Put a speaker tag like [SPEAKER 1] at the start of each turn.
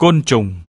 [SPEAKER 1] côn trùng.